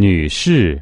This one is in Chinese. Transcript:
女士。